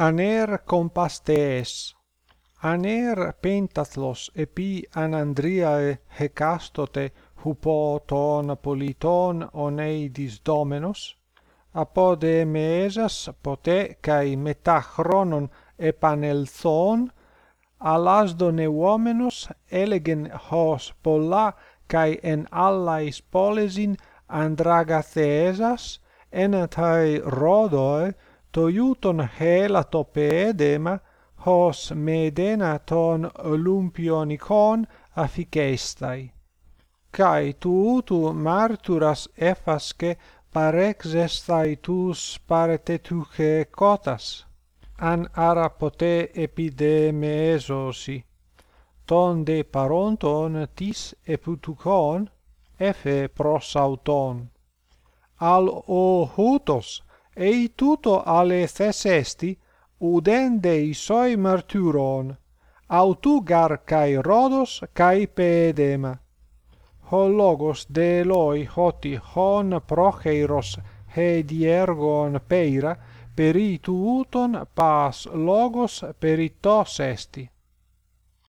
aner compastes. Aner pentathlos epi anandriae hecastote hupo ton politon oneidis domenos apode meesas pote kai meta chronon epanelthon alasdone uomenos elegen hos polla kai en allais polesin andragathesas enatai rhodoe το ιούτον χέλα το πέδεμα, ως μεδένα των Ολυμπιονικών αφικέσθαι. Καί του ούτου μάρτυρας έφασκε παρέξεσθαι τους παρετετούχε κότας, αν άρα ποτέ επιδεμεέζωσι. Τον δε παρόντον της επουtucon, εφε προς αυτον. Αλ ο χούτος, ei tuto ale thesesti, udende isoi martyron autugar kai rodos kai pedema ho logos de eloi hoti hon procheiros he diergon peira peri tuuton pas logos peritos esti